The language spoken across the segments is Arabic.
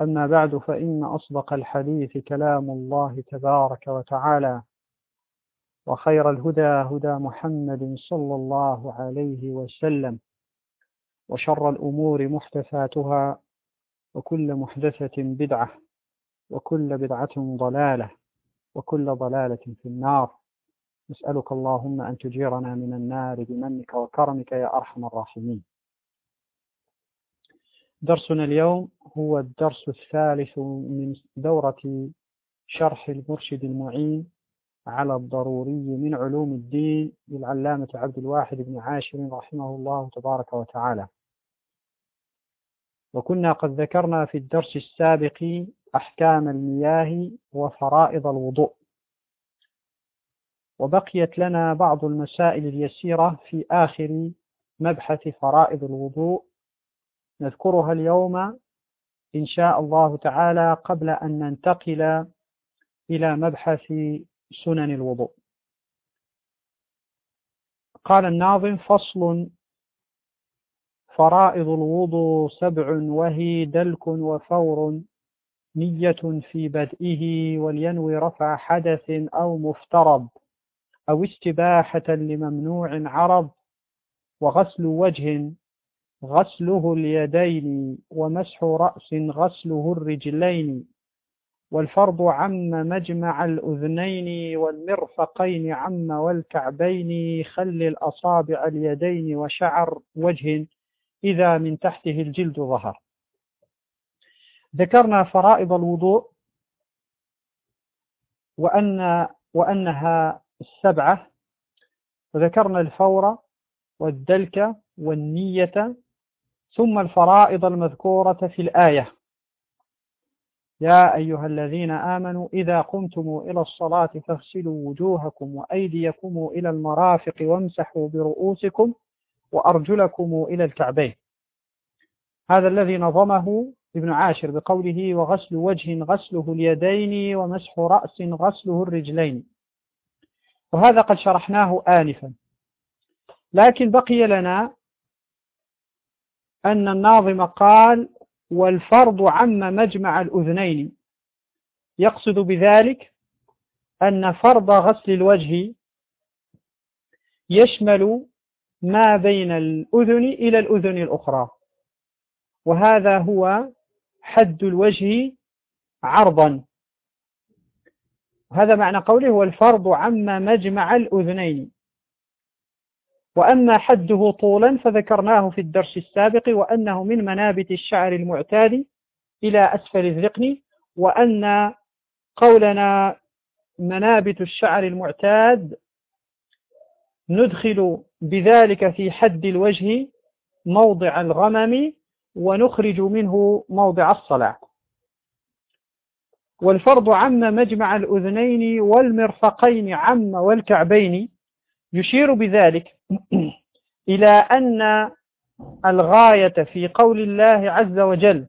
أما بعد فإن أصدق الحديث كلام الله تبارك وتعالى وخير الهدى هدى محمد صلى الله عليه وسلم وشر الأمور محدثاتها وكل محدثة بدعة وكل بدعة ضلالة وكل ضلالة في النار. نسألك اللهم أن تجيرنا من النار بمنك وكرمك يا أرحم الراحمين. درسنا اليوم هو الدرس الثالث من دورة شرح المرشد المعين على الضروري من علوم الدين للعلامة عبد الواحد بن عاشر رحمه الله تبارك وتعالى. وكنا قد ذكرنا في الدرس السابق أحكام المياه وفرائض الوضوء. وبقيت لنا بعض المسائل اليسيرة في آخر مبحث فرائض الوضوء نذكرها اليوم إن شاء الله تعالى قبل أن ننتقل إلى مبحث سنن الوضوء. قال الناظم فصل فرائض الوضوء سبع وهي دلك وفور نية في بدئه ولينوي رفع حدث أو مفترض أو استباحة لممنوع عرض وغسل وجه غسله اليدين ومسح رأس غسله الرجلين والفرض عم مجمع الأذنين والمرفقين عم والكعبين خل الأصابع اليدين وشعر وجه إذا من تحته الجلد ظهر. ذكرنا فرائض الوضوء وأن وأنها السبعة وذكرنا الفور والدلك والنية ثم الفرائض المذكورة في الآية. يا أيها الذين آمنوا إذا قمتم إلى الصلاة فاغسلوا وجوهكم وأيديكم إلى المرافق وامسحوا برؤوسكم وأرجلكم إلى الكعبين. هذا الذي نظمه ابن عاشر بقوله وغسل وجه غسله اليدين ومسح رأس غسله الرجلين. وهذا قد شرحناه آنفا. لكن بقي لنا أن الناظم قال والفرض عم مجمع الأذنين. يقصد بذلك أن فرض غسل الوجه يشمل ما بين الأذن إلى الأذن الأخرى. وهذا هو حد الوجه عرضا. هذا معنى قوله والفرض عم مجمع الأذنين. وأما حده طولا فذكرناه في الدرس السابق وأنه من منابت الشعر المعتاد إلى أسفل الذقن وأن قولنا منابت الشعر المعتاد ندخل بذلك في حد الوجه موضع الغمم ونخرج منه موضع الصلاة. والفرض عم مجمع الأذنين والمرفقين عم والكعبين يشير بذلك إلى أن الغاية في قول الله عز وجل.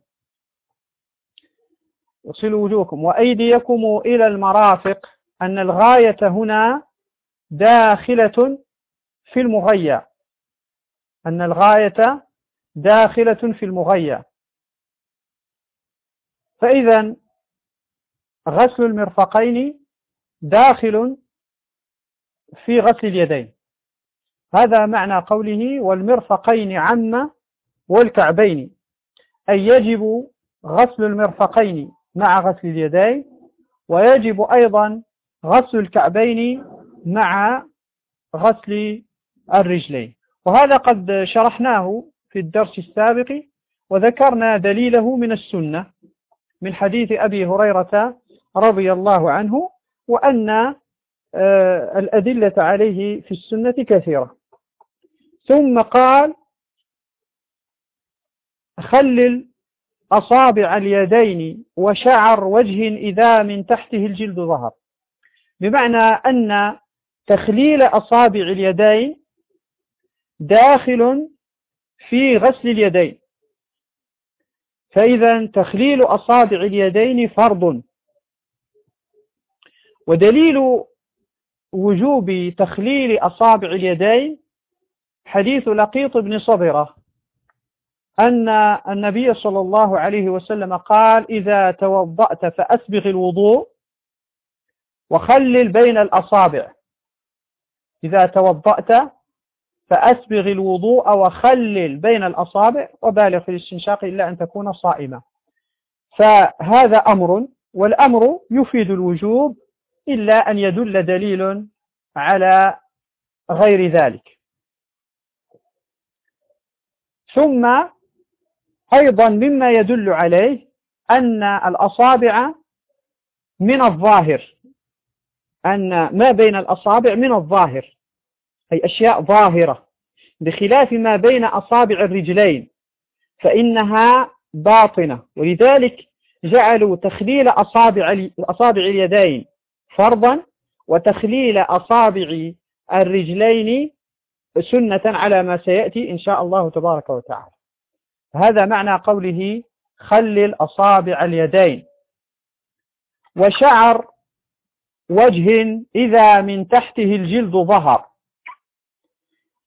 وصلوا وجوهكم وأيديكم إلى المرافق أن الغاية هنا داخلة في المغيى أن الغاية داخلة في المغيى فإذا غسل المرفقين داخل في غسل اليدين. هذا معنى قوله والمرفقين عم والكعبين. أي يجب غسل المرفقين مع غسل اليدين ويجب أيضا غسل الكعبين مع غسل الرجلين. وهذا قد شرحناه في الدرس السابق وذكرنا دليله من السنة من حديث أبي هريرة رضي الله عنه وأن الأدلة عليه في السنة كثيرة. ثم قال خلل أصابع اليدين وشعر وجه إذا من تحته الجلد ظهر. بمعنى أن تخليل أصابع اليدين داخل في غسل اليدين. فإذا تخليل أصابع اليدين فرض. ودليل وجوب تخليل أصابع اليدين حديث لقيط بن صبرة أن النبي صلى الله عليه وسلم قال إذا توضأت فأسبغ الوضوء وخلل بين الأصابع. إذا توضأت فأسبغ الوضوء وخلل بين الأصابع وبالغ في الاستنشاق إلا أن تكون صائمة. فهذا أمر والأمر يفيد الوجوب إلا أن يدل دليل على غير ذلك. ثم أيضا مما يدل عليه أن الأصابع من الظاهر أن ما بين الأصابع من الظاهر أي أشياء ظاهرة بخلاف ما بين أصابع الرجلين فإنها باطنة. ولذلك جعلوا تخليل أصابع, أصابع اليدين فرضا وتخليل أصابع الرجلين سنة على ما سيأتي إن شاء الله تبارك وتعالى. هذا معنى قوله خلل أصابع اليدين. وشعر وجه إذا من تحته الجلد ظهر.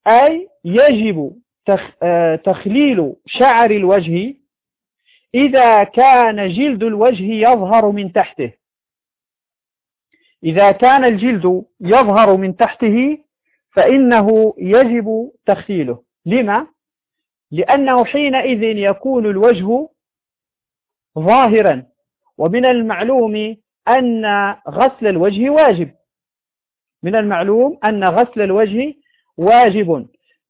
أي يجب آه، تخليل شعر الوجه إذا كان جلد الوجه يظهر من تحته. إذا كان الجلد يظهر من تحته فإنه يجب تخليله لما؟ لأنه حينئذ يكون الوجه ظاهرا ومن المعلوم أن غسل الوجه واجب. من المعلوم أن غسل الوجه واجب.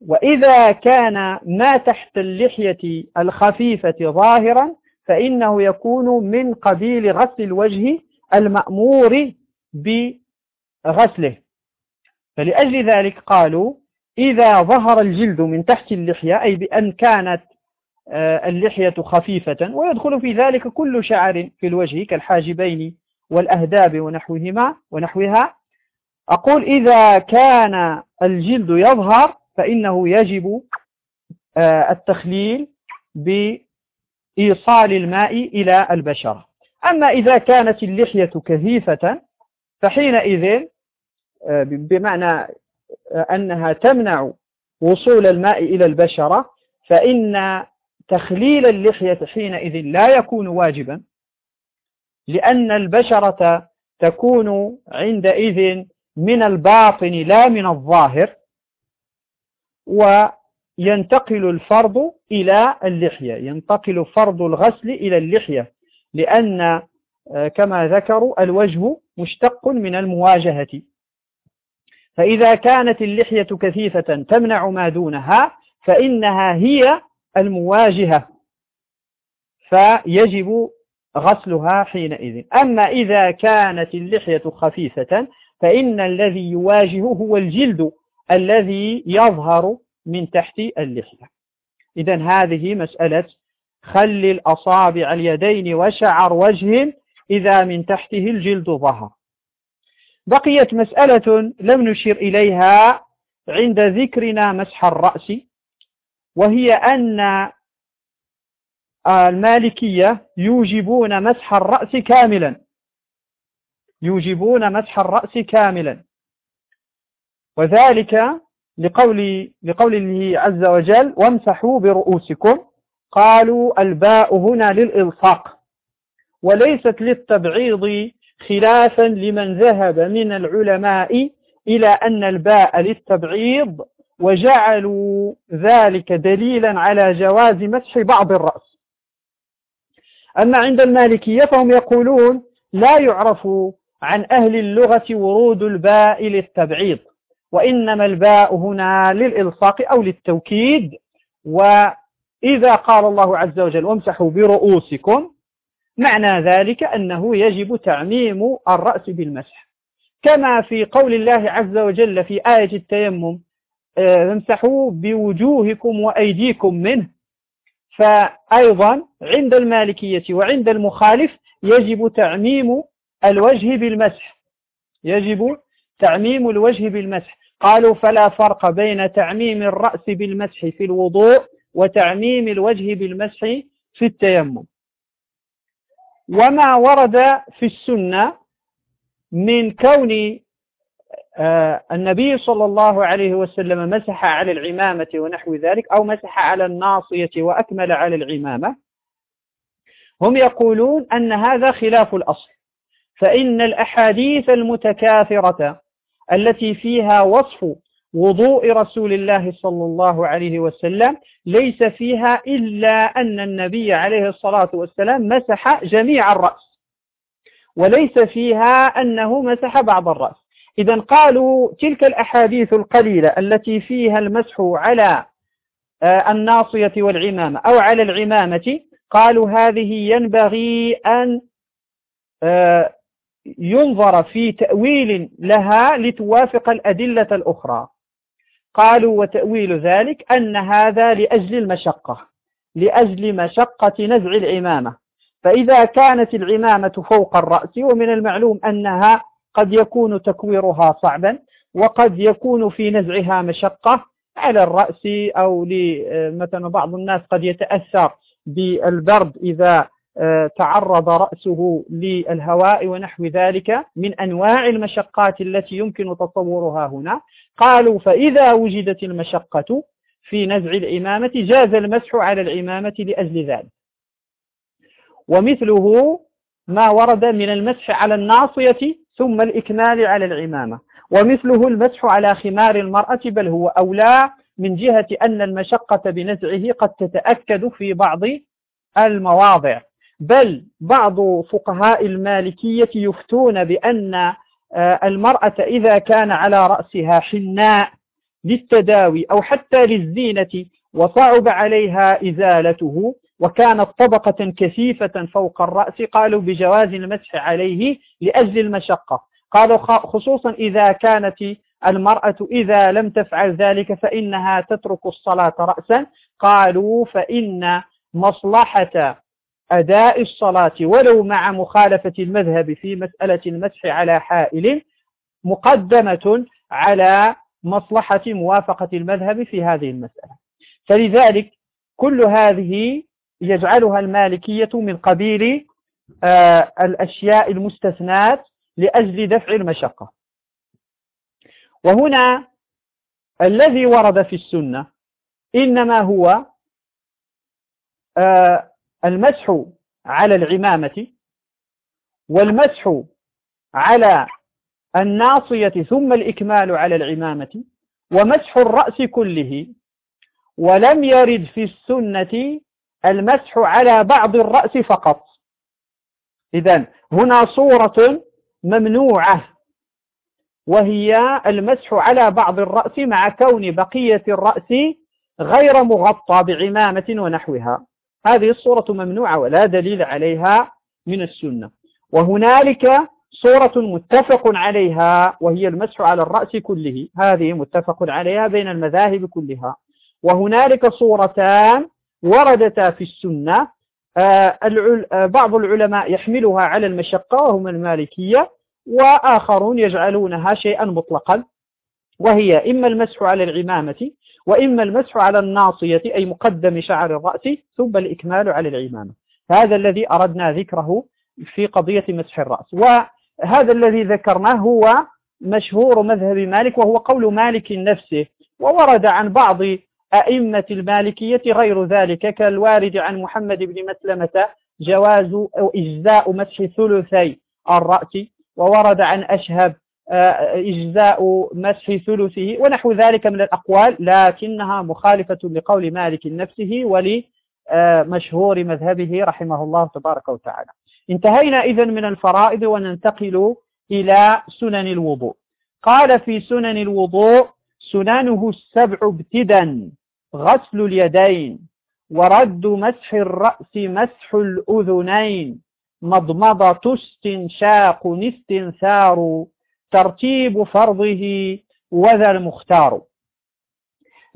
وإذا كان ما تحت اللحية الخفيفة ظاهرا فإنه يكون من قبيل غسل الوجه المأمور بغسله. فلأجل ذلك قالوا إذا ظهر الجلد من تحت اللحية أي بأن كانت آه، اللحية خفيفة ويدخل في ذلك كل شعر في الوجه كالحاجبين والأهداب ونحوهما ونحوها. أقول إذا كان الجلد يظهر فإنه يجب آه، التخليل بإيصال الماء إلى البشرة. أما إذا كانت اللحية كثيفة فحينئذ آه، بمعنى آه، أنها تمنع وصول الماء إلى البشرة فإن تخليل اللحية حينئذ لا يكون واجبا لأن البشرة تكون عندئذ من الباطن لا من الظاهر وينتقل الفرض إلى اللحية ينتقل فرض الغسل إلى اللحية لأن آه، كما ذكروا الوجه مشتق من المواجهة. فإذا كانت اللحية كثيفة تمنع ما دونها فإنها هي المواجهة. فيجب غسلها حينئذ. أما إذا كانت اللحية خفيفة فإن الذي يواجه هو الجلد الذي يظهر من تحت اللحية. إذا هذه مسألة خل الأصابع اليدين وشعر وجه إذا من تحته الجلد ظهر. بقيت مسألة لم نشير إليها عند ذكرنا مسح الرأس وهي أن المالكية يوجبون مسح الرأس كاملا. يوجبون مسح الرأس كاملا. وذلك لقول لقول الله عز وجل وامسحوا برؤوسكم. قالوا الباء هنا للإلصاق. وليست للتبعيض خلافا لمن ذهب من العلماء إلى أن الباء للتبعيض وجعلوا ذلك دليلا على جواز مسح بعض الرأس. أما عند المالكية فهم يقولون لا يعرف عن أهل اللغة ورود الباء للتبعيض وإنما الباء هنا للإلصاق أو للتوكيد. وإذا قال الله عز وجل وامسحوا برؤوسكم معنى ذلك أنه يجب تعميم الرأس بالمسح. كما في قول الله عز وجل في آية التيمم آه، امسحوا بوجوهكم وأيديكم منه. فأيضا عند المالكية وعند المخالف يجب تعميم الوجه بالمسح. يجب تعميم الوجه بالمسح. قالوا فلا فرق بين تعميم الرأس بالمسح في الوضوء وتعميم الوجه بالمسح في التيمم. وما ورد في السنة من كون آه، النبي صلى الله عليه وسلم مسح على العمامة ونحو ذلك أو مسح على الناصية وأكمل على العمامة. هم يقولون أن هذا خلاف الأصل. فإن الأحاديث المتكاثرة التي فيها وصف وضوء رسول الله صلى الله عليه وسلم ليس فيها إلا أن النبي عليه الصلاة والسلام مسح جميع الرأس. وليس فيها أنه مسح بعض الرأس. إذا قالوا تلك الأحاديث القليلة التي فيها المسح على آه، الناصية والعمامة أو على العمامة قالوا هذه ينبغي أن آه، ينظر في تأويل لها لتوافق الأدلة الأخرى. قالوا وتأويل ذلك أن هذا لأجل المشقة لأجل مشقة نزع العمامة. فإذا كانت العمامة فوق الرأس ومن المعلوم أنها قد يكون تكويرها صعبا وقد يكون في نزعها مشقة على الرأس أو مثلا بعض الناس قد يتأثر بالبرد إذا آه، تعرض رأسه للهواء ونحو ذلك من أنواع المشقات التي يمكن تصورها هنا. قالوا فإذا وجدت المشقة في نزع الإمامة جاز المسح على الإمامة لأجل ذلك. ومثله ما ورد من المسح على الناصية ثم الإكمال على العمامة. ومثله المسح على خمار المرأة بل هو أولى من جهة أن المشقة بنزعه قد تتأكد في بعض المواضع. بل بعض فقهاء المالكية يفتون بأن المرأة إذا كان على رأسها حناء للتداوي أو حتى للزينة وصعب عليها إزالته وكانت طبقة كثيفة فوق الرأس قالوا بجواز المسح عليه لأجل المشقة. قالوا خصوصا إذا كانت المرأة إذا لم تفعل ذلك فإنها تترك الصلاة رأسا. قالوا فإن مصلحة أداء الصلاة ولو مع مخالفة المذهب في مسألة المسح على حائل مقدمة على مصلحة موافقة المذهب في هذه المسألة. فلذلك كل هذه يجعلها المالكية من قبيل آه الأشياء المستثنات لأجل دفع المشقة. وهنا الذي ورد في السنة إنما هو آه المسح على العمامة والمسح على الناصية ثم الإكمال على العمامة ومسح الرأس كله ولم يرد في السنة المسح على بعض الرأس فقط. إذا هنا صورة ممنوعة وهي المسح على بعض الرأس مع كون بقية الرأس غير مغطى بعمامة ونحوها. هذه الصورة ممنوعة ولا دليل عليها من السنة. وهنالك صورة متفق عليها وهي المسح على الرأس كله. هذه متفق عليها بين المذاهب كلها. وهنالك صورتان وردتا في السنة. آه، آه، بعض العلماء يحملها على المشقة وهم المالكية وآخرون يجعلونها شيئا مطلقا. وهي إما المسح على العمامة وإما المسح على الناصية أي مقدم شعر الرأس ثم الإكمال على العمامة. هذا الذي أردنا ذكره في قضية مسح الرأس. وهذا الذي ذكرناه هو مشهور مذهب مالك وهو قول مالك نفسه. وورد عن بعض أئمة المالكية غير ذلك كالوارد عن محمد بن مسلمة جواز أو إجزاء مسح ثلثي الرأس. وورد عن أشهب إجزاء مسح ثلثه ونحو ذلك من الأقوال لكنها مخالفة لقول مالك نفسه ولمشهور مذهبه رحمه الله تبارك وتعالى. انتهينا إذا من الفرائض وننتقل إلى سنن الوضوء. قال في سنن الوضوء سننه السبع ابتدا غسل اليدين ورد مسح الرأس مسح الأذنين مضمضة استنشاق استنثار ترتيب فرضه وذا المختار.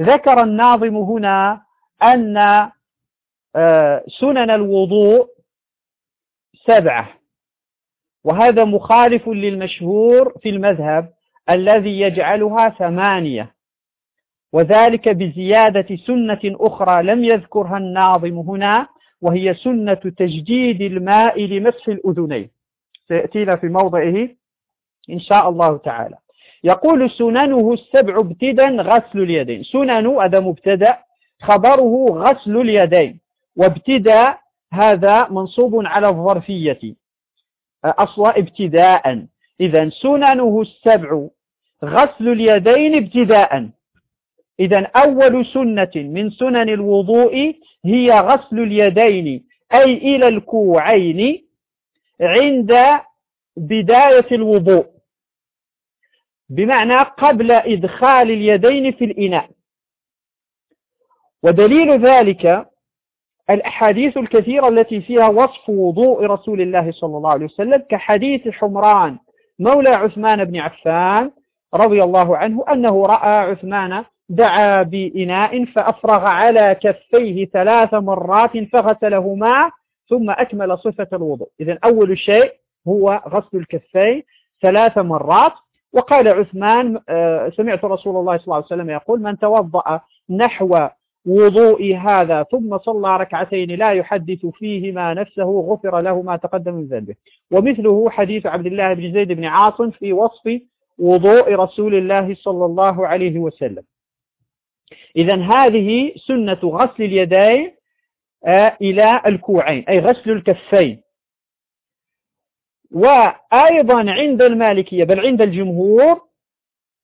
ذكر الناظم هنا أن آه، سنن الوضوء سبعة وهذا مخالف للمشهور في المذهب الذي يجعلها ثمانية وذلك بزيادة سنة أخرى لم يذكرها الناظم هنا وهي سنة تجديد الماء لمسح الأذنين. سيأتينا في موضعه. إن شاء الله تعالى. يقول سننه السبع ابتدا غسل اليدين. سنن هذا مبتدأ خبره غسل اليدين. وابتدا هذا منصوب على الظرفية. أصلا ابتداء. إذا سننه السبع غسل اليدين ابتداء. إذا أول سنة من سنن الوضوء هي غسل اليدين أي إلى الكوعين عند بداية الوضوء. بمعنى قبل إدخال اليدين في الإناء. ودليل ذلك الأحاديث الكثيرة التي فيها وصف وضوء رسول الله صلى الله عليه وسلم كحديث حمران مولى عثمان بن عفان رضي الله عنه أنه رأى عثمان دعا بإناء فأفرغ على كفيه ثلاث مرات فغسلهما ثم أكمل صفة الوضوء. إذا أول شيء هو غسل الكفين ثلاث مرات وقال عثمان آه، سمعت رسول الله صلى الله عليه وسلم يقول من توضأ نحو وضوء هذا ثم صلى ركعتين لا يحدث فيهما نفسه غفر له ما تقدم من ذنبه. ومثله حديث عبد الله بن زيد بن عاصم في وصف وضوء رسول الله صلى الله عليه وسلم. إذا هذه سنة غسل اليدين آه، إلى الكوعين أي غسل الكفين. وأيضا عند المالكية بل عند الجمهور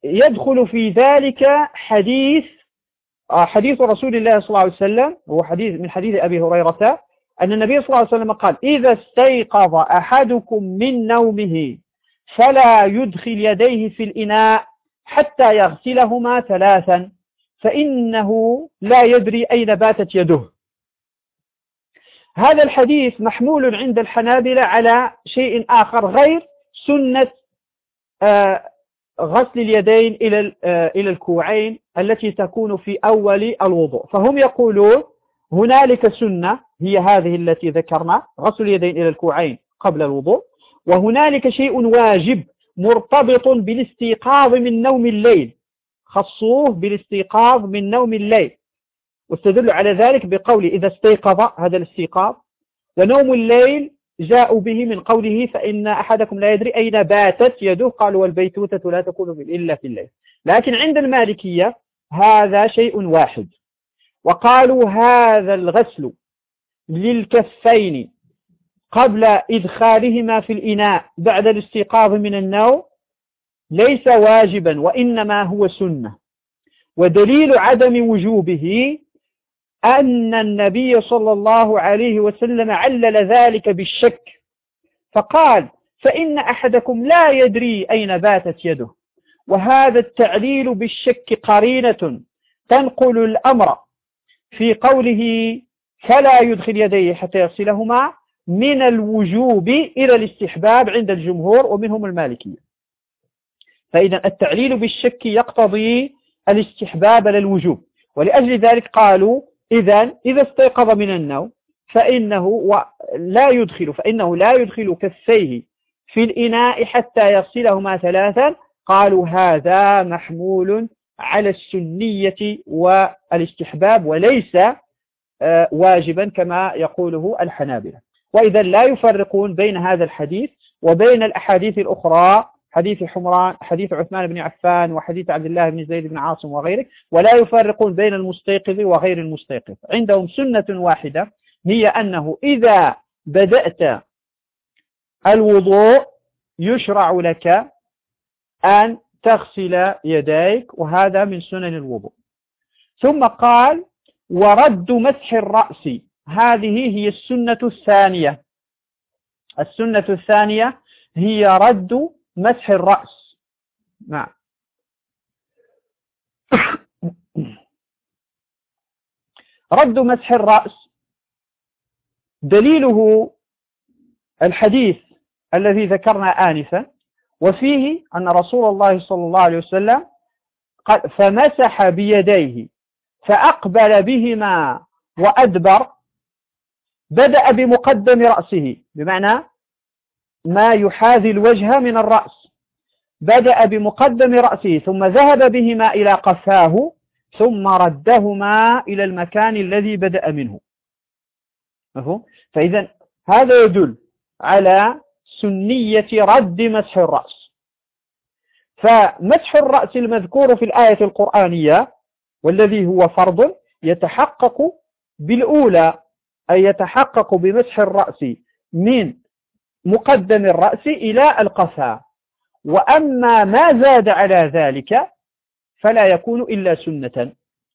يدخل في ذلك حديث آه، حديث رسول الله صلى الله عليه وسلم هو حديث من حديث أبي هريرة أن النبي صلى الله عليه وسلم قال إذا استيقظ أحدكم من نومه فلا يدخل يديه في الإناء حتى يغسلهما ثلاثا فإنه لا يدري أين باتت يده. هذا الحديث محمول عند الحنابلة على شيء آخر غير سنة آه، غسل اليدين إلى آه، إلى الكوعين التي تكون في أول الوضوء. فهم يقولون هنالك سنة هي هذه التي ذكرنا غسل اليدين إلى الكوعين قبل الوضوء وهنالك شيء واجب مرتبط بالاستيقاظ من نوم الليل. خصوه بالاستيقاظ من نوم الليل. واستدلوا على ذلك بقول إذا استيقظ هذا الاستيقاظ. ونوم الليل جاءوا به من قوله فإن أحدكم لا يدري أين باتت يده. قالوا والبيتوتة لا تكون إلا في الليل. لكن عند المالكية هذا شيء واحد. وقالوا هذا الغسل للكفين قبل إدخالهما في الإناء بعد الاستيقاظ من النوم ليس واجبا وإنما هو سنة. ودليل عدم وجوبه أن النبي صلى الله عليه وسلم علل ذلك بالشك. فقال فإن أحدكم لا يدري أين باتت يده. وهذا التعليل بالشك قرينة تنقل الأمر في قوله فلا يدخل يديه حتى يصلهما من الوجوب إلى الاستحباب عند الجمهور ومنهم المالكية. فإذا التعليل بالشك يقتضي الاستحباب للوجوب. ولأجل ذلك قالوا إذا إذا استيقظ من النوم فإنه لا يدخل فإنه لا يدخل كفيه في الإناء حتى يغسلهما ثلاثا. قالوا هذا محمول على السنية والاستحباب وليس آه، واجبا كما يقوله الحنابلة. وإذا لا يفرقون بين هذا الحديث وبين الأحاديث الأخرى حديث حمران حديث عثمان بن عفان وحديث عبد الله بن زيد بن عاصم وغيره ولا يفرقون بين المستيقظ وغير المستيقظ. عندهم سنة واحدة هي أنه إذا بدأت الوضوء يشرع لك أن تغسل يديك وهذا من سنن الوضوء. ثم قال ورد مسح الرأس. هذه هي السنة الثانية. السنة الثانية هي رد مسح الرأس. نعم. رد مسح الرأس دليله الحديث الذي ذكرنا آنفا وفيه أن رسول الله صلى الله عليه وسلم قال فمسح بيديه فأقبل بهما وأدبر بدأ بمقدم رأسه. بمعنى ما يحاذي الوجه من الرأس. بدأ بمقدم رأسه ثم ذهب بهما إلى قفاه ثم ردهما إلى المكان الذي بدأ منه. مفهوم؟ فإذا هذا يدل على سنية رد مسح الرأس. فمسح الرأس المذكور في الآية القرآنية والذي هو فرض يتحقق بالأولى أي يتحقق بمسح الرأس من مقدم الرأس إلى القفا. وأما ما زاد على ذلك فلا يكون إلا سنة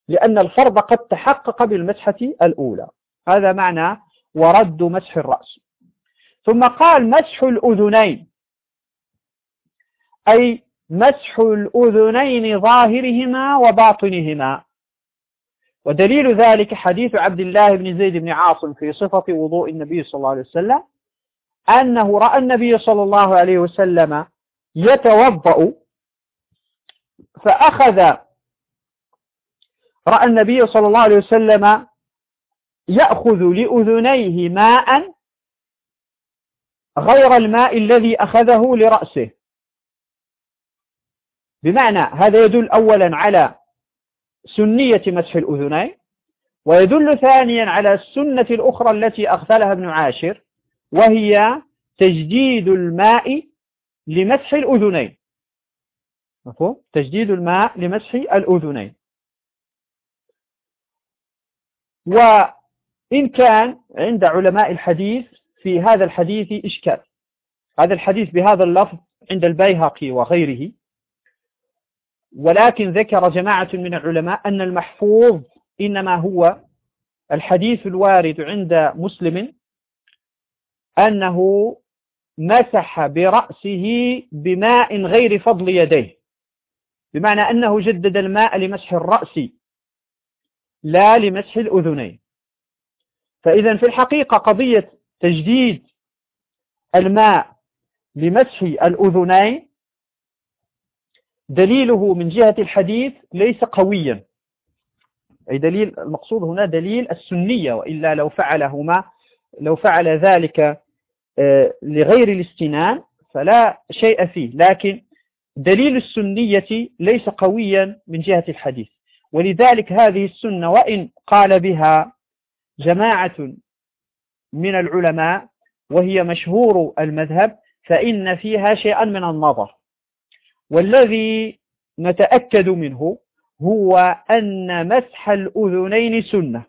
لأن الفرض قد تحقق بالمسحة الأولى. هذا معنى ورد مسح الرأس. ثم قال مسح الأذنين أي مسح الأذنين ظاهرهما وباطنهما. ودليل ذلك حديث عبد الله بن زيد بن عاصم في صفة وضوء النبي صلى الله عليه وسلم أنه رأى النبي صلى الله عليه وسلم يتوضأ فأخذ رأى النبي صلى الله عليه وسلم يأخذ لأذنيه ماء غير الماء الذي أخذه لرأسه. بمعنى هذا يدل أولا على سنية مسح الأذنين ويدل ثانيا على السنة الأخرى التي أغفلها ابن عاشر وهي تجديد الماء لمسح الأذنين. مفهوم؟ تجديد الماء لمسح الأذنين. وإن كان عند علماء الحديث في هذا الحديث إشكال. هذا الحديث بهذا اللفظ عند البيهقي وغيره. ولكن ذكر جماعة من العلماء أن المحفوظ إنما هو الحديث الوارد عند مسلم أنه مسح برأسه بماء غير فضل يديه. بمعنى أنه جدد الماء لمسح الرأس لا لمسح الأذنين. فإذا في الحقيقة قضية تجديد الماء لمسح الأذنين دليله من جهة الحديث ليس قويا. أي دليل المقصود هنا دليل السنية وإلا لو فعلهما لو فعل ذلك لغير الاستنان فلا شيء فيه لكن دليل السنية ليس قويا من جهة الحديث. ولذلك هذه السنة وإن قال بها جماعة من العلماء وهي مشهور المذهب فإن فيها شيئا من النظر. والذي نتأكد منه هو أن مسح الأذنين سنة.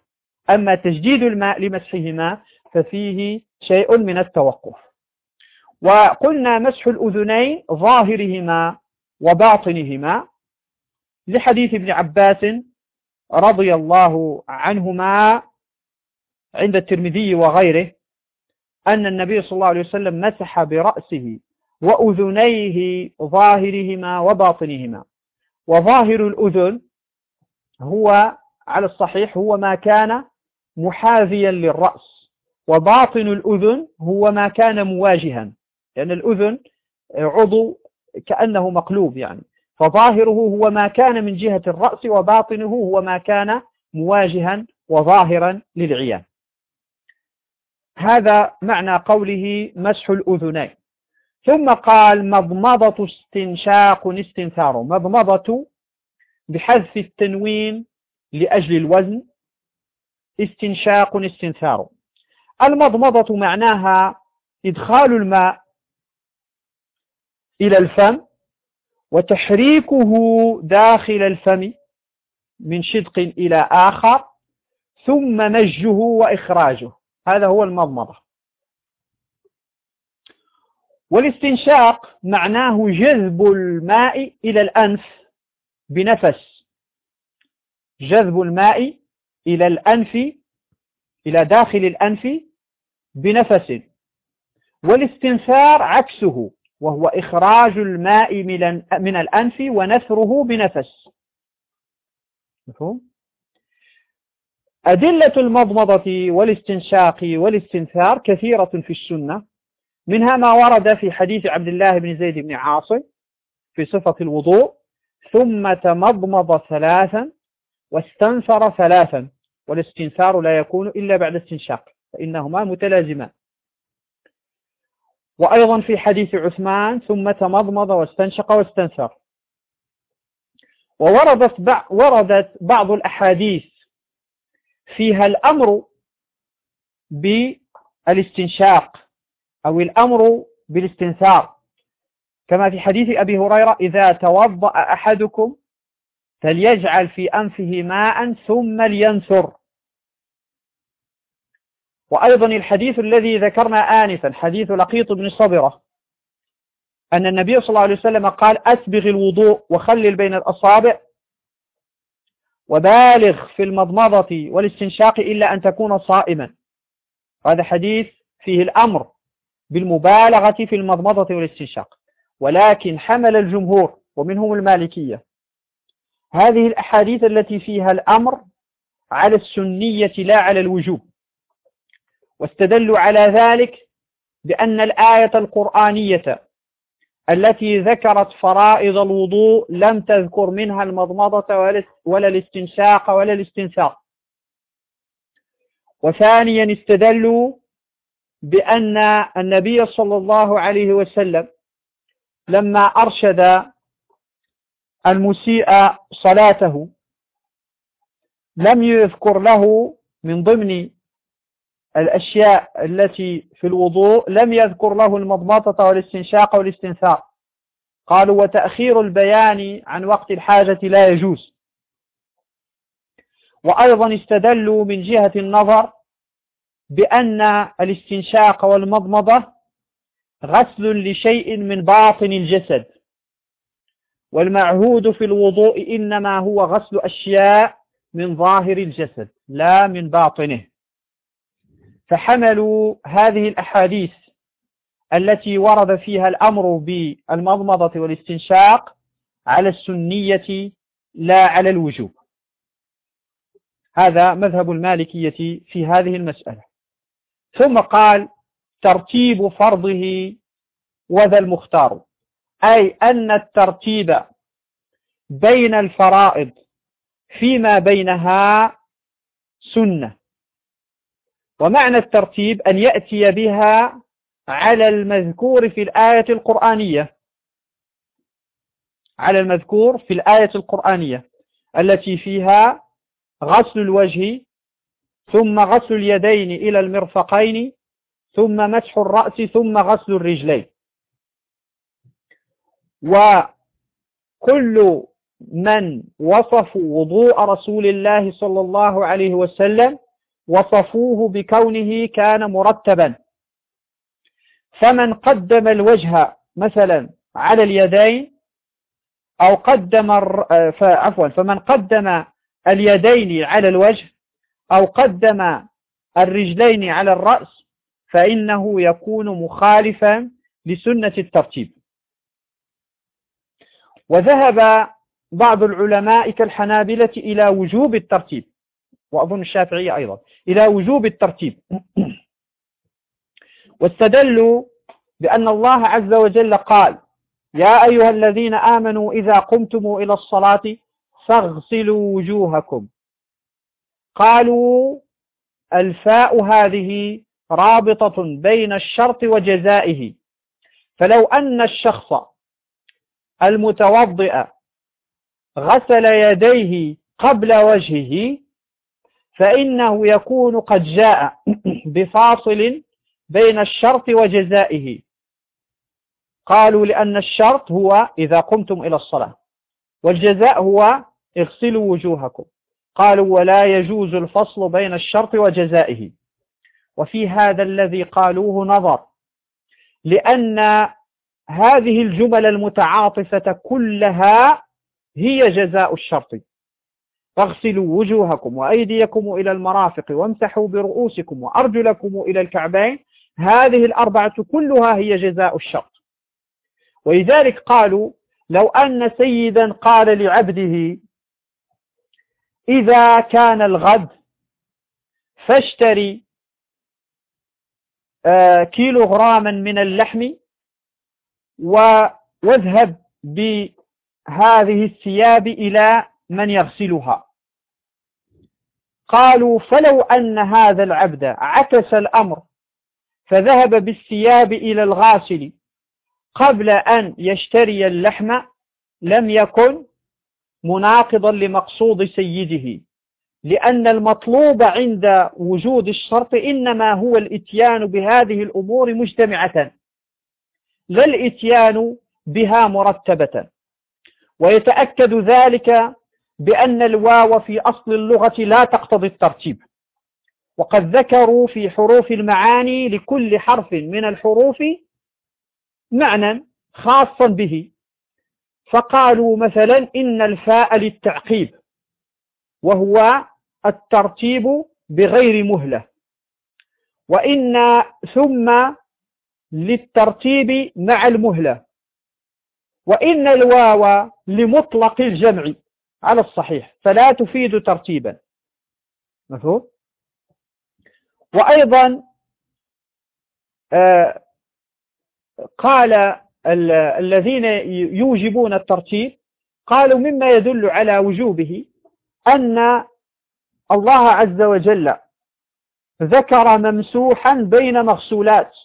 أما تجديد الماء لمسحهما ففيه شيء من التوقف. وقلنا مسح الأذنين ظاهرهما وباطنهما لحديث ابن عباس رضي الله عنهما عند الترمذي وغيره أن النبي صلى الله عليه وسلم مسح برأسه وأذنيه ظاهرهما وباطنهما. وظاهر الأذن هو على الصحيح هو ما كان محاذيا للرأس. وباطن الأذن هو ما كان مواجها لأن يعني الأذن عضو كأنه مقلوب يعني. فظاهره هو ما كان من جهة الرأس وباطنه هو ما كان مواجها وظاهرا للعيان. هذا معنى قوله مسح الأذنين. ثم قال مضمضة استنشاق استنثار. مضمضة بحذف التنوين لأجل الوزن استنشاق استنثار. المضمضة معناها إدخال الماء إلى الفم وتحريكه داخل الفم من شدق إلى آخر ثم مجه وإخراجه. هذا هو المضمضة. والاستنشاق معناه جذب الماء إلى الأنف بنفس. جذب الماء إلى الأنف إلى داخل الأنف بنفس والاستنثار عكسه وهو إخراج الماء من الأنف ونثره بنفس. مفهوم؟ أدلة المضمضة والاستنشاق والاستنثار كثيرة في السنة. منها ما ورد في حديث عبد الله بن زيد بن عاصم في صفة الوضوء ثم تمضمض ثلاثا واستنثر ثلاثا والاستنثار لا يكون إلا بعد استنشاق. فإنهما متلازمان. وأيضا في حديث عثمان ثم تمضمض واستنشق واستنثر. ووردت وردت بعض الأحاديث فيها الأمر بالاستنشاق أو الأمر بالاستنثار. كما في حديث أبي هريرة إذا توضأ أحدكم فليجعل في أنفه ماء ثم لينثر. وأيضا الحديث الذي ذكرنا آنفا حديث لقيط بن صبرة أن النبي صلى الله عليه وسلم قال أسبغ الوضوء وخلل بين الأصابع وبالغ في المضمضة والاستنشاق إلا أن تكون صائما. هذا حديث فيه الأمر بالمبالغة في المضمضة والاستنشاق ولكن حمل الجمهور ومنهم المالكية. هذه الأحاديث التي فيها الأمر على السنية لا على الوجوب. واستدلوا على ذلك بأن الآية القرآنية التي ذكرت فرائض الوضوء لم تذكر منها المضمضة ولا الاستنشاق ولا الاستنثار. وثانيا استدلوا بأن النبي صلى الله عليه وسلم لما أرشد المسيء صلاته لم يذكر له من ضمن الأشياء التي في الوضوء لم يذكر له المضمضة والاستنشاق والاستنثار قالوا وتأخير البيان عن وقت الحاجة لا يجوز. وأيضا استدلوا من جهة النظر بأن الاستنشاق والمضمضة غسل لشيء من باطن الجسد. والمعهود في الوضوء إنما هو غسل أشياء من ظاهر الجسد لا من باطنه. فحملوا هذه الأحاديث التي ورد فيها الأمر بالمضمضة والاستنشاق على السنية لا على الوجوب. هذا مذهب المالكية في هذه المسألة. ثم قال ترتيب فرضه وذا المختار أي أن الترتيب بين الفرائض فيما بينها سنة. ومعنى الترتيب أن يأتي بها على المذكور في الآية القرآنية. على المذكور في الآية القرآنية التي فيها غسل الوجه ثم غسل اليدين إلى المرفقين ثم مسح الرأس ثم غسل الرجلين. وكل من وصفوا وضوء رسول الله صلى الله عليه وسلم وصفوه بكونه كان مرتبا. فمن قدم الوجه مثلا على اليدين أو قدم عفوا فمن قدم اليدين على الوجه أو قدم الرجلين على الرأس فإنه يكون مخالفا لسنة الترتيب. وذهب بعض العلماء كالحنابلة إلى وجوب الترتيب. وأظن الشافعية أيضا إلى وجوب الترتيب. واستدلوا بأن الله عز وجل قال يا أيها الذين آمنوا إذا قمتم إلى الصلاة فاغسلوا وجوهكم. قالوا الفاء هذه رابطة بين الشرط وجزائه. فلو أن الشخص المتوضئ غسل يديه قبل وجهه فإنه يكون قد جاء بفاصل بين الشرط وجزائه. قالوا لأن الشرط هو إذا قمتم إلى الصلاة والجزاء هو اغسلوا وجوهكم. قالوا ولا يجوز الفصل بين الشرط وجزائه. وفي هذا الذي قالوه نظر لأن هذه الجمل المتعاطفة كلها هي جزاء الشرط. فاغسلوا وجوهكم وأيديكم إلى المرافق وامسحوا برؤوسكم وأرجلكم إلى الكعبين. هذه الأربعة كلها هي جزاء الشرط. ولذلك قالوا لو أن سيدا قال لعبده إذا كان الغد فاشتري آه، كيلو غراما من اللحم واذهب بهذه الثياب إلى من يغسلها. قالوا فلو أن هذا العبد عكس الأمر فذهب بالثياب إلى الغاسل قبل أن يشتري اللحم لم يكن مناقضا لمقصود سيده لأن المطلوب عند وجود الشرط إنما هو الإتيان بهذه الأمور مجتمعة لا الإتيان بها مرتبة. ويتأكد ذلك بأن الواو في أصل اللغة لا تقتضي الترتيب. وقد ذكروا في حروف المعاني لكل حرف من الحروف معنى خاصا به. فقالوا مثلا إن الفاء للتعقيب وهو الترتيب بغير مهلة. وإن ثم للترتيب مع المهلة. وإن الواو لمطلق الجمع. على الصحيح فلا تفيد ترتيبا. مفهوم؟ وأيضا آه قال الذين يوجبون الترتيب قالوا مما يدل على وجوبه أن الله عز وجل ذكر ممسوحا بين مغسولات.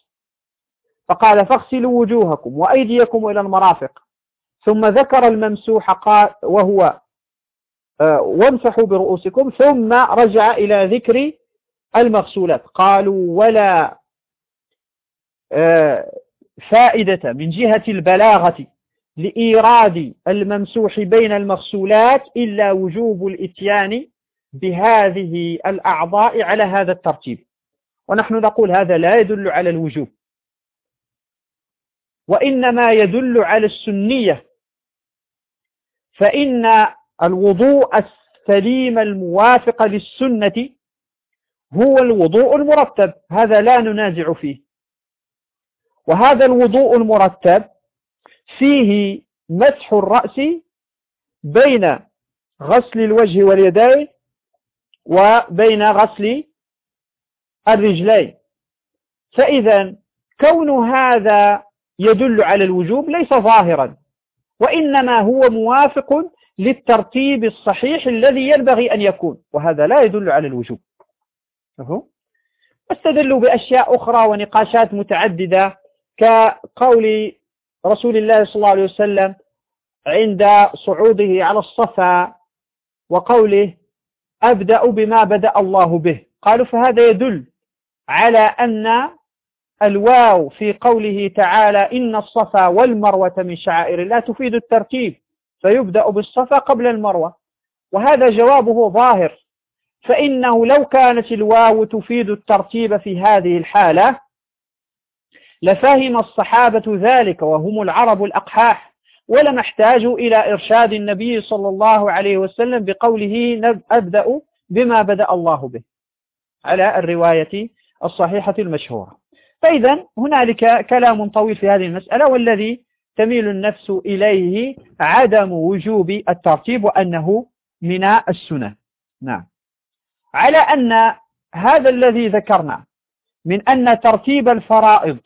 فقال فاغسلوا وجوهكم وأيديكم إلى المرافق. ثم ذكر الممسوح قال وهو وامسحوا برؤوسكم ثم رجع إلى ذكر المغسولات. قالوا ولا آه، فائدة من جهة البلاغة لإيراد الممسوح بين المغسولات إلا وجوب الإتيان بهذه الأعضاء على هذا الترتيب. ونحن نقول هذا لا يدل على الوجوب وإنما يدل على السنية. فإن الوضوء السليم الموافق للسنة هو الوضوء المرتب هذا لا ننازع فيه. وهذا الوضوء المرتب فيه مسح الرأس بين غسل الوجه واليدين وبين غسل الرجلين. فإذا كون هذا يدل على الوجوب ليس ظاهرا وإنما هو موافق للترتيب الصحيح الذي ينبغي أن يكون وهذا لا يدل على الوجوب. واستدلوا بأشياء أخرى ونقاشات متعددة كقول رسول الله صلى الله عليه وسلم عند صعوده على الصفا وقوله أبدأ بما بدأ الله به. قالوا فهذا يدل على أن الواو في قوله تعالى إن الصفا والمروة من شعائر الله تفيد الترتيب. فيبدأ بالصفا قبل المروة. وهذا جوابه ظاهر. فإنه لو كانت الواو تفيد الترتيب في هذه الحالة لفهم الصحابة ذلك وهم العرب الأقحاح ولم احتاجوا إلى إرشاد النبي صلى الله عليه وسلم بقوله أبدأ بما بدأ الله به على الرواية الصحيحة المشهورة. فإذا هنالك كلام طويل في هذه المسألة والذي تميل النفس إليه عدم وجوب الترتيب وأنه من السنة نعم. على أن هذا الذي ذكرنا من أن ترتيب الفرائض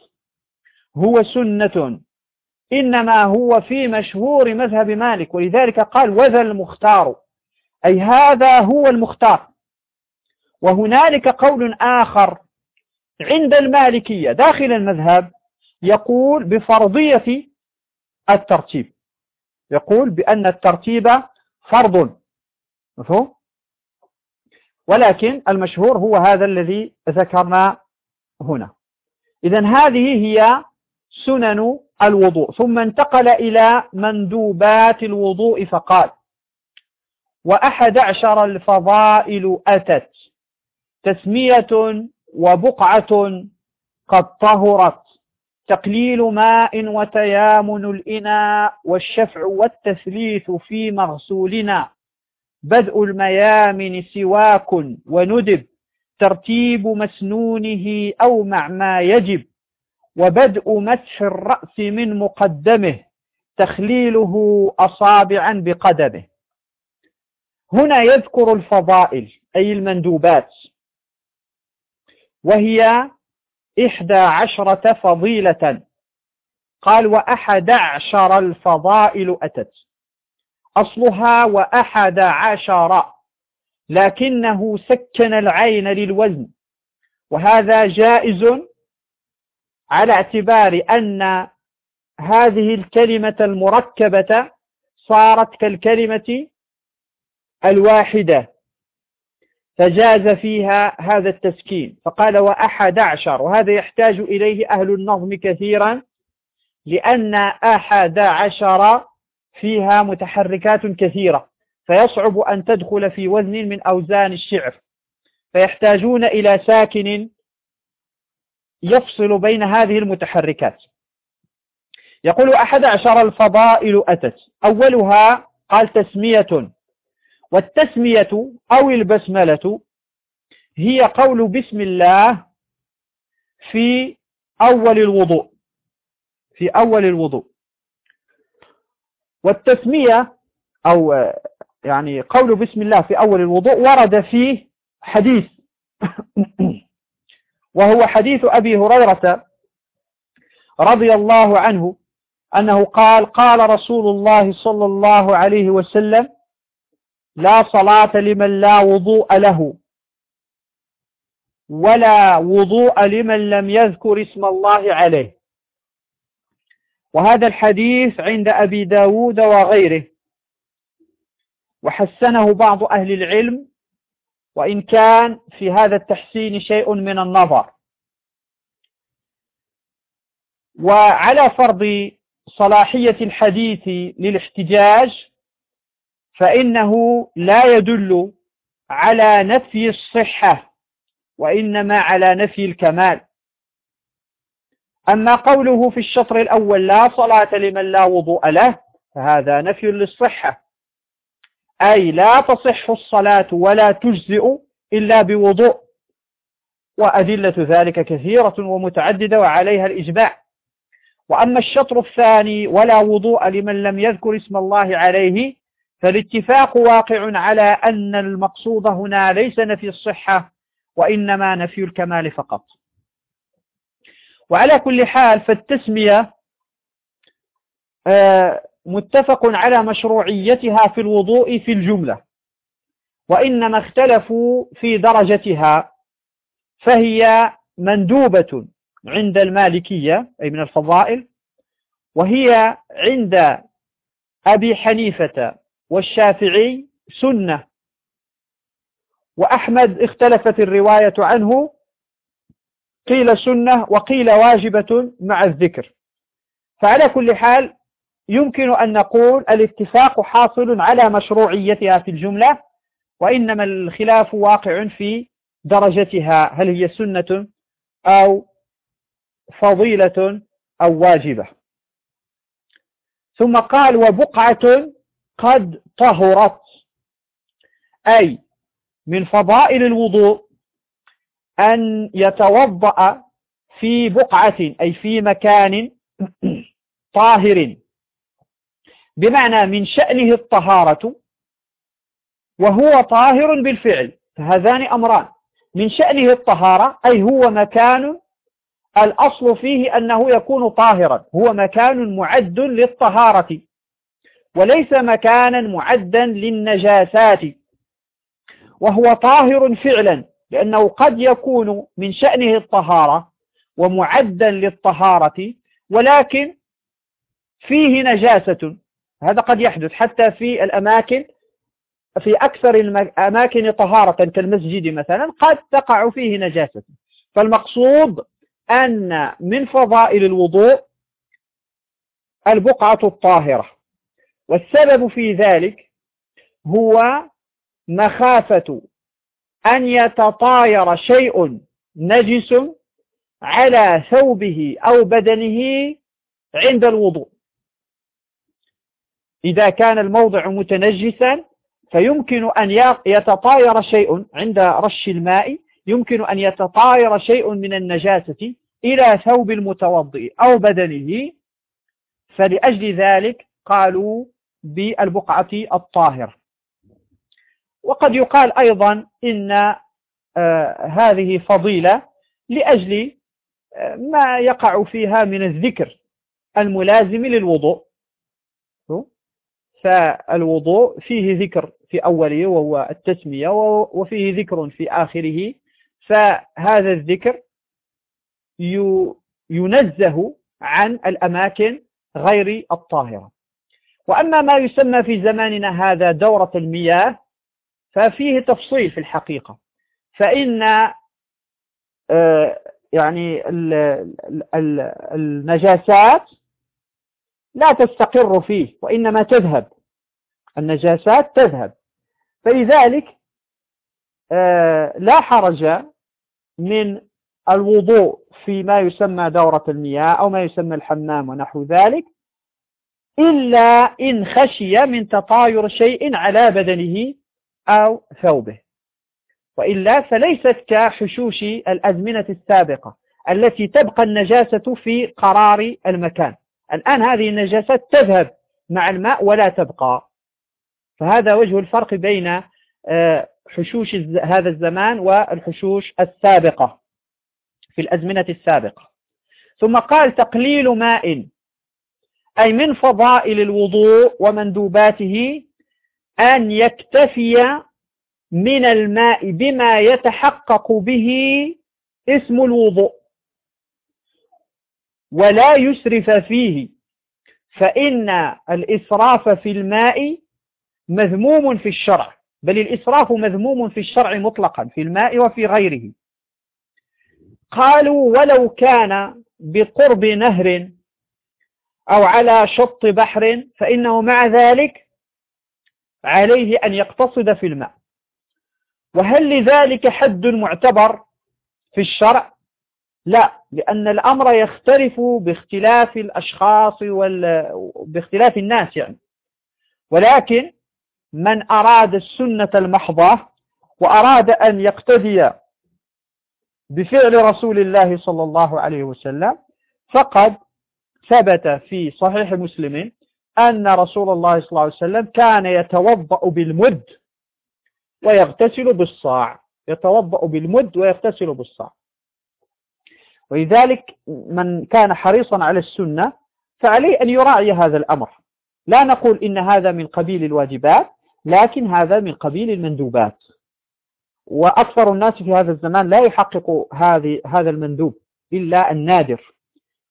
هو سنة إنما هو في مشهور مذهب مالك ولذلك قال وذا المختار. أي هذا هو المختار. وهنالك قول آخر عند المالكية داخل المذهب يقول بفرضية الترتيب. يقول بأن الترتيب فرض. مفهوم؟ ولكن المشهور هو هذا الذي ذكرنا هنا. إذا هذه هي سنن الوضوء. ثم انتقل إلى مندوبات الوضوء فقال وأحد عشر الفضائل أتت تسمية وبقعة قد طهرت. تقليل ماء وتيامن الإناء والشفع والتثليث في مغسولنا. بدء الميامن سواك وندب. ترتيب مسنونه أو مع ما يجب. وبدء مسح الرأس من مقدمه. تخليله أصابعا بقدمه. هنا يذكر الفضائل أي المندوبات. وهي إحدى عشرة فضيلة. قال وأحد عشر الفضائل أتت. أصلها وأحد عشر لكنه سكن العين للوزن. وهذا جائز على اعتبار أن هذه الكلمة المركبة صارت كالكلمة الواحدة. فجاز فيها هذا التسكين. فقال وأحد عشر وهذا يحتاج إليه أهل النظم كثيرا لأن أحد عشر فيها متحركات كثيرة. فيصعب أن تدخل في وزن من أوزان الشعر. فيحتاجون إلى ساكن يفصل بين هذه المتحركات. يقول أحد عشر الفضائل أتت. أولها قال تسمية. والتسمية أو البسملة هي قول بسم الله في أول الوضوء في أول الوضوء. والتسمية أو يعني قول بسم الله في أول الوضوء ورد فيه حديث وهو حديث أبي هريرة رضي الله عنه أنه قال قال رسول الله صلى الله عليه وسلم لا صلاة لمن لا وضوء له ولا وضوء لمن لم يذكر اسم الله عليه. وهذا الحديث عند أبي داود وغيره. وحسنه بعض أهل العلم وإن كان في هذا التحسين شيء من النظر. وعلى فرض صلاحية الحديث للاحتجاج فإنه لا يدل على نفي الصحة وإنما على نفي الكمال. أما قوله في الشطر الأول لا صلاة لمن لا وضوء له فهذا نفي للصحة. أي لا تصح الصلاة ولا تجزئ إلا بوضوء. وأدلة ذلك كثيرة ومتعددة وعليها الإجماع. وأما الشطر الثاني ولا وضوء لمن لم يذكر اسم الله عليه فالاتفاق واقع على أن المقصود هنا ليس نفي الصحة وإنما نفي الكمال فقط. وعلى كل حال فالتسمية آه، متفق على مشروعيتها في الوضوء في الجملة وإنما اختلفوا في درجتها فهي مندوبة عند المالكية أي من الفضائل وهي عند أبي حنيفة والشافعي سنة. وأحمد اختلفت الرواية عنه قيل سنة وقيل واجبة مع الذكر. فعلى كل حال يمكن أن نقول الاتفاق حاصل على مشروعيتها في الجملة وإنما الخلاف واقع في درجتها هل هي سنة أو فضيلة أو واجبة. ثم قال وبقعة قد طهرت. أي من فضائل الوضوء أن يتوضأ في بقعة أي في مكان طاهر. بمعنى من شأنه الطهارة وهو طاهر بالفعل فهذان أمران. من شأنه الطهارة أي هو مكان الأصل فيه أنه يكون طاهرا هو مكان معد للطهارة. وليس مكانا معدا للنجاسات. وهو طاهر فعلا لأنه قد يكون من شأنه الطهارة ومعدا للطهارة ولكن فيه نجاسة. هذا قد يحدث حتى في الأماكن في أكثر الأماكن طهارة كالمسجد مثلا قد تقع فيه نجاسة. فالمقصود أن من فضائل الوضوء البقعة الطاهرة. والسبب في ذلك هو مخافة أن يتطاير شيء نجس على ثوبه أو بدنه عند الوضوء. إذا كان الموضع متنجسا فيمكن أن يتطاير شيء عند رش الماء يمكن أن يتطاير شيء من النجاسة إلى ثوب المتوضئ أو بدنه. فلأجل ذلك قالوا بالبقعة الطاهرة. وقد يقال أيضا إن آه هذه فضيلة لأجل آه ما يقع فيها من الذكر الملازم للوضوء. فالوضوء فيه ذكر في أوله وهو التسمية وفيه ذكر في آخره. فهذا الذكر ينزه عن الأماكن غير الطاهرة. وأما ما يسمى في زماننا هذا دورة المياه ففيه تفصيل في الحقيقة. فإن آه، يعني النجاسات لا تستقر فيه وإنما تذهب. النجاسات تذهب. فلذلك آه، لا حرج من الوضوء فيما يسمى دورة المياه أو ما يسمى الحمام ونحو ذلك إلا إن خشي من تطاير شيء على بدنه أو ثوبه. وإلا فليست كحشوش الأزمنة السابقة التي تبقى النجاسة في قرار المكان. الآن هذه النجاسات تذهب مع الماء ولا تبقى. فهذا وجه الفرق بين آه، حشوش هذا الزمان والحشوش السابقة في الأزمنة السابقة. ثم قال تقليل ماء. أي من فضائل الوضوء ومندوباته أن يكتفي من الماء بما يتحقق به اسم الوضوء ولا يسرف فيه فإن الإسراف في الماء مذموم في الشرع بل الإسراف مذموم في الشرع مطلقا في الماء وفي غيره. قالوا ولو كان بقرب نهر أو على شط بحر فإنه مع ذلك عليه أن يقتصد في الماء. وهل لذلك حد معتبر في الشرع؟ لا لأن الأمر يختلف باختلاف الأشخاص وال... باختلاف الناس يعني. ولكن من أراد السنة المحضة وأراد أن يقتدي بفعل رسول الله صلى الله عليه وسلم فقد ثبت في صحيح مسلم أن رسول الله صلى الله عليه وسلم كان يتوضأ بالمد ويغتسل بالصاع. يتوضأ بالمد ويغتسل بالصاع. ولذلك من كان حريصا على السنة فعليه أن يراعي هذا الأمر. لا نقول إن هذا من قبيل الواجبات لكن هذا من قبيل المندوبات. وأكثر الناس في هذا الزمان لا يحقق هذه هذا المندوب إلا النادر.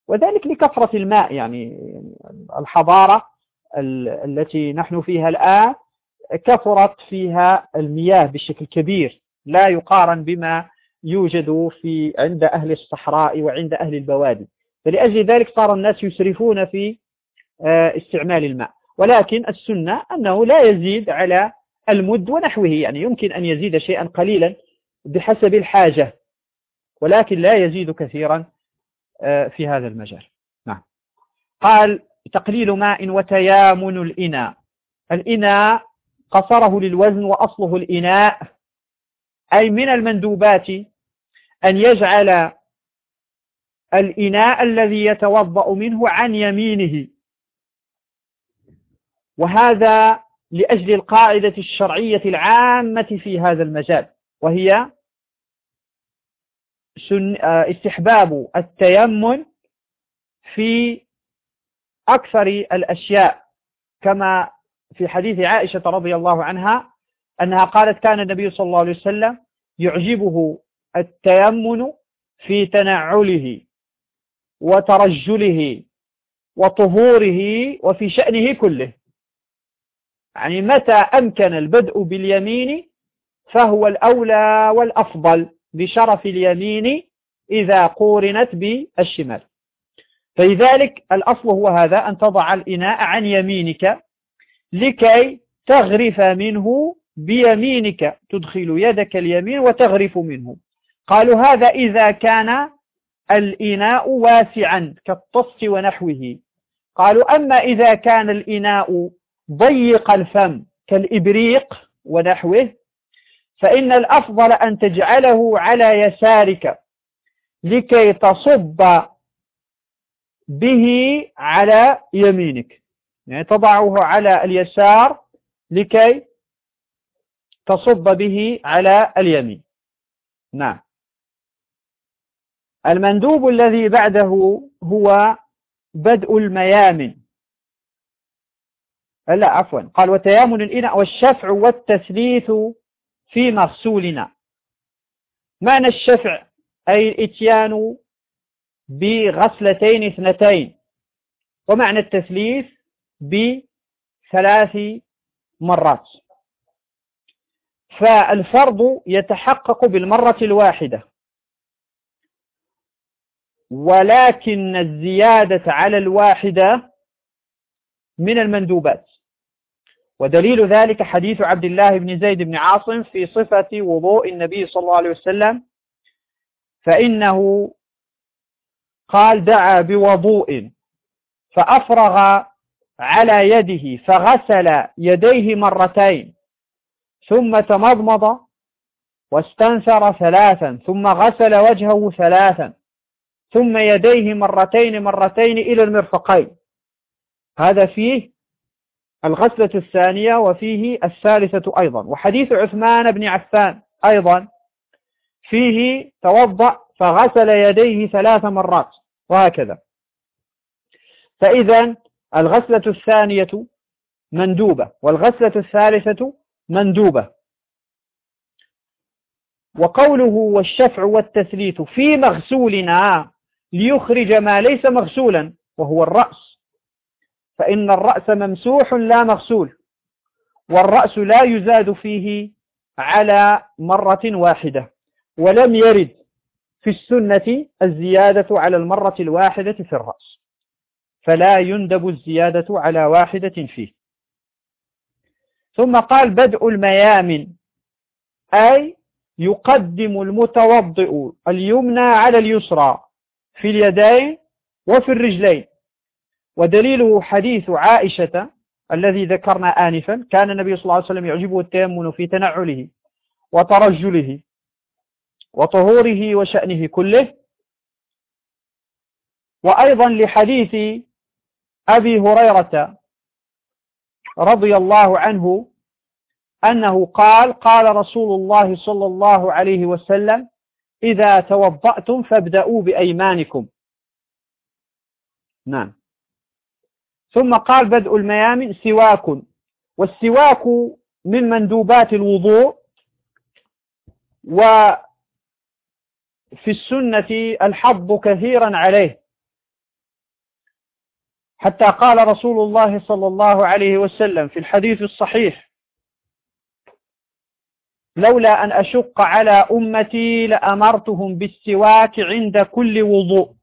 وذلك لكثرة الماء يعني الحضارة التي نحن فيها الآن كثرت فيها المياه بشكل كبير لا يقارن بما يوجد في عند أهل الصحراء وعند أهل البوادي. فلأجل ذلك صار الناس يسرفون في آه، استعمال الماء. ولكن السنة أنه لا يزيد على المد ونحوه يعني يمكن أن يزيد شيئا قليلا بحسب الحاجة ولكن لا يزيد كثيرا في هذا المجال. نعم. قال تقليل ماء وتيامن الإناء. الإناء قصره للوزن وأصله الإناء أي من المندوبات أن يجعل الإناء الذي يتوضأ منه عن يمينه. وهذا لأجل القاعدة الشرعية العامة في هذا المجال وهي استحباب التيمم في أكثر الأشياء كما في حديث عائشة رضي الله عنها أنها قالت كان النبي صلى الله عليه وسلم يعجبه التيمن في تنعله وترجله وطهوره وفي شأنه كله. يعني متى أمكن البدء باليمين فهو الأولى والأفضل؟ بشرف اليمين إذا قورنت بالشمال. فلذلك الأصل هو هذا أن تضع الإناء عن يمينك لكي تغرف منه بيمينك تدخل يدك اليمين وتغرف منه. قالوا هذا إذا كان الإناء واسعا كالطص ونحوه. قالوا أما إذا كان الإناء ضيق الفم كالإبريق ونحوه فإن الأفضل أن تجعله على يسارك لكي تصب به على يمينك. يعني تضعه على اليسار لكي تصب به على اليمين. نعم. المندوب الذي بعده هو بدء الميامن. لا عفوا. قال وتيامن الإناء والشفع والتثليث في مغسولنا معنى الشفع أي الإتيان بغسلتين اثنتين ومعنى التثليث بثلاث مرات. فالفرض يتحقق بالمرة الواحدة ولكن الزيادة على الواحدة من المندوبات. ودليل ذلك حديث عبد الله بن زيد بن عاصم في صفة وضوء النبي صلى الله عليه وسلم فإنه قال دعا بوضوء فأفرغ على يده فغسل يديه مرتين ثم تمضمض واستنثر ثلاثا ثم غسل وجهه ثلاثا ثم يديه مرتين مرتين إلى المرفقين. هذا فيه الغسلة الثانية وفيه الثالثة أيضا. وحديث عثمان بن عفان أيضا فيه توضأ فغسل يديه ثلاث مرات وهكذا. فإذا الغسلة الثانية مندوبة والغسلة الثالثة مندوبة. وقوله والشفع والتثليث في مغسولنا ليخرج ما ليس مغسولا وهو الرأس. فإن الرأس ممسوح لا مغسول والرأس لا يزاد فيه على مرة واحدة ولم يرد في السنة الزيادة على المرة الواحدة في الرأس فلا يندب الزيادة على واحدة فيه. ثم قال بدء الميامن أي يقدم المتوضئ اليمنى على اليسرى في اليدين وفي الرجلين. ودليله حديث عائشة الذي ذكرنا آنفا كان النبي صلى الله عليه وسلم يعجبه التيمن في تنعله وترجله وطهوره وشأنه كله. وأيضا لحديث أبي هريرة رضي الله عنه أنه قال قال رسول الله صلى الله عليه وسلم إذا توضأتم فابدأوا بأيمانكم. نعم. ثم قال بدء الميامن سواك. والسواك من مندوبات الوضوء. وفي السنة الحظ كثيرا عليه. حتى قال رسول الله صلى الله عليه وسلم في الحديث الصحيح لولا أن أشق على أمتي لأمرتهم بالسواك عند كل وضوء.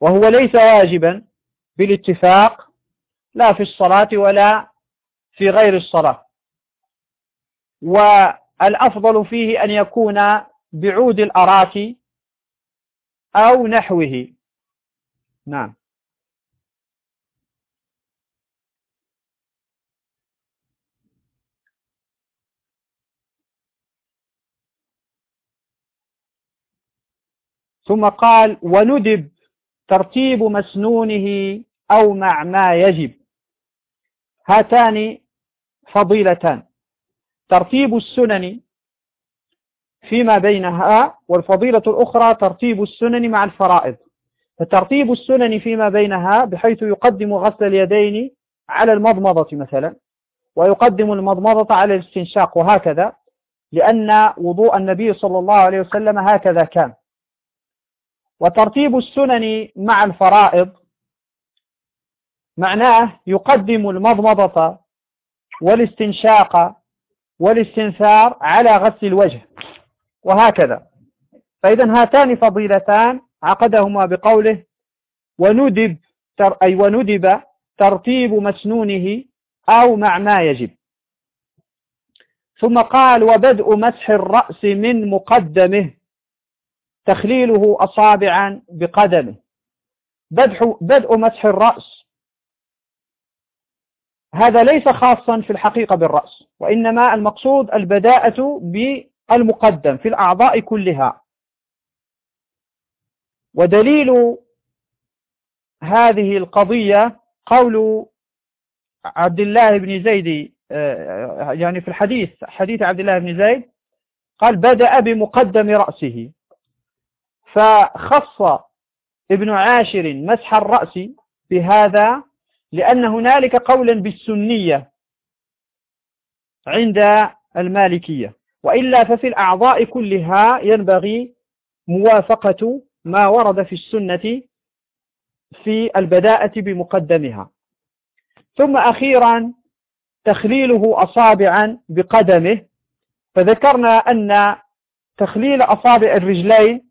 وهو ليس واجبا بالاتفاق لا في الصلاة ولا في غير الصلاة. والأفضل فيه أن يكون بعود الأراك أو نحوه. نعم. ثم قال وندب ترتيب مسنونه أو مع ما يجب. هاتان فضيلتان. ترتيب السنن فيما بينها والفضيلة الأخرى ترتيب السنن مع الفرائض. فترتيب السنن فيما بينها بحيث يقدم غسل اليدين على المضمضة مثلا ويقدم المضمضة على الاستنشاق وهكذا لأن وضوء النبي صلى الله عليه وسلم هكذا كان. وترتيب السنن مع الفرائض معناه يقدم المضمضة والاستنشاق والاستنثار على غسل الوجه وهكذا. فإذا هاتان فضيلتان عقدهما بقوله وندب أي وندب ترتيب مسنونه أو مع ما يجب. ثم قال وبدء مسح الرأس من مقدمه. تخليله أصابعا بقدمه. بدء مسح الرأس. هذا ليس خاصا في الحقيقة بالرأس وإنما المقصود البداءة بالمقدم في الأعضاء كلها. ودليل هذه القضية قول عبد الله بن زيد آه، يعني في الحديث حديث عبد الله بن زيد قال بدأ بمقدم رأسه. فخص ابن عاشر مسح الرأس بهذا لأن هنالك قولا بالسنية عند المالكية وإلا ففي الأعضاء كلها ينبغي موافقة ما ورد في السنة في البداءة بمقدمها. ثم أخيرا تخليله أصابعا بقدمه. فذكرنا أن تخليل أصابع الرجلين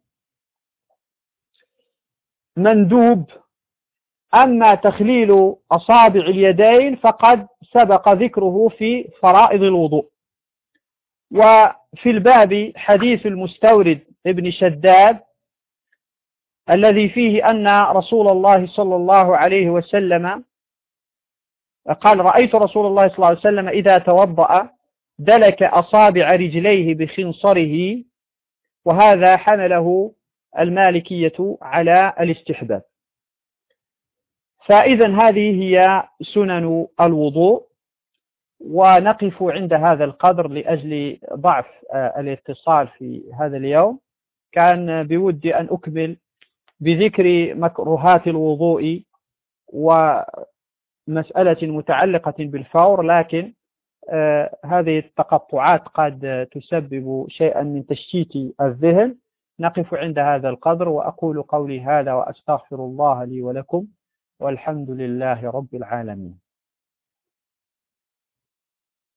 مندوب أما تخليل أصابع اليدين فقد سبق ذكره في فرائض الوضوء. وفي الباب حديث المستورد ابن شداد الذي فيه أن رسول الله صلى الله عليه وسلم قال رأيت رسول الله صلى الله عليه وسلم إذا توضأ دلك أصابع رجليه بخنصره وهذا حمله المالكية على الاستحباب. فإذا هذه هي سنن الوضوء ونقف عند هذا القدر لأجل ضعف آه، الاتصال في هذا اليوم. كان بودي أن أكمل بذكر مكروهات الوضوء ومسألة متعلقة بالفور لكن آه هذه التقطعات قد تسبب شيئا من تشتيت الذهن. نقف عند هذا القدر وأقول قولي هذا وأستغفر الله لي ولكم والحمد لله رب العالمين.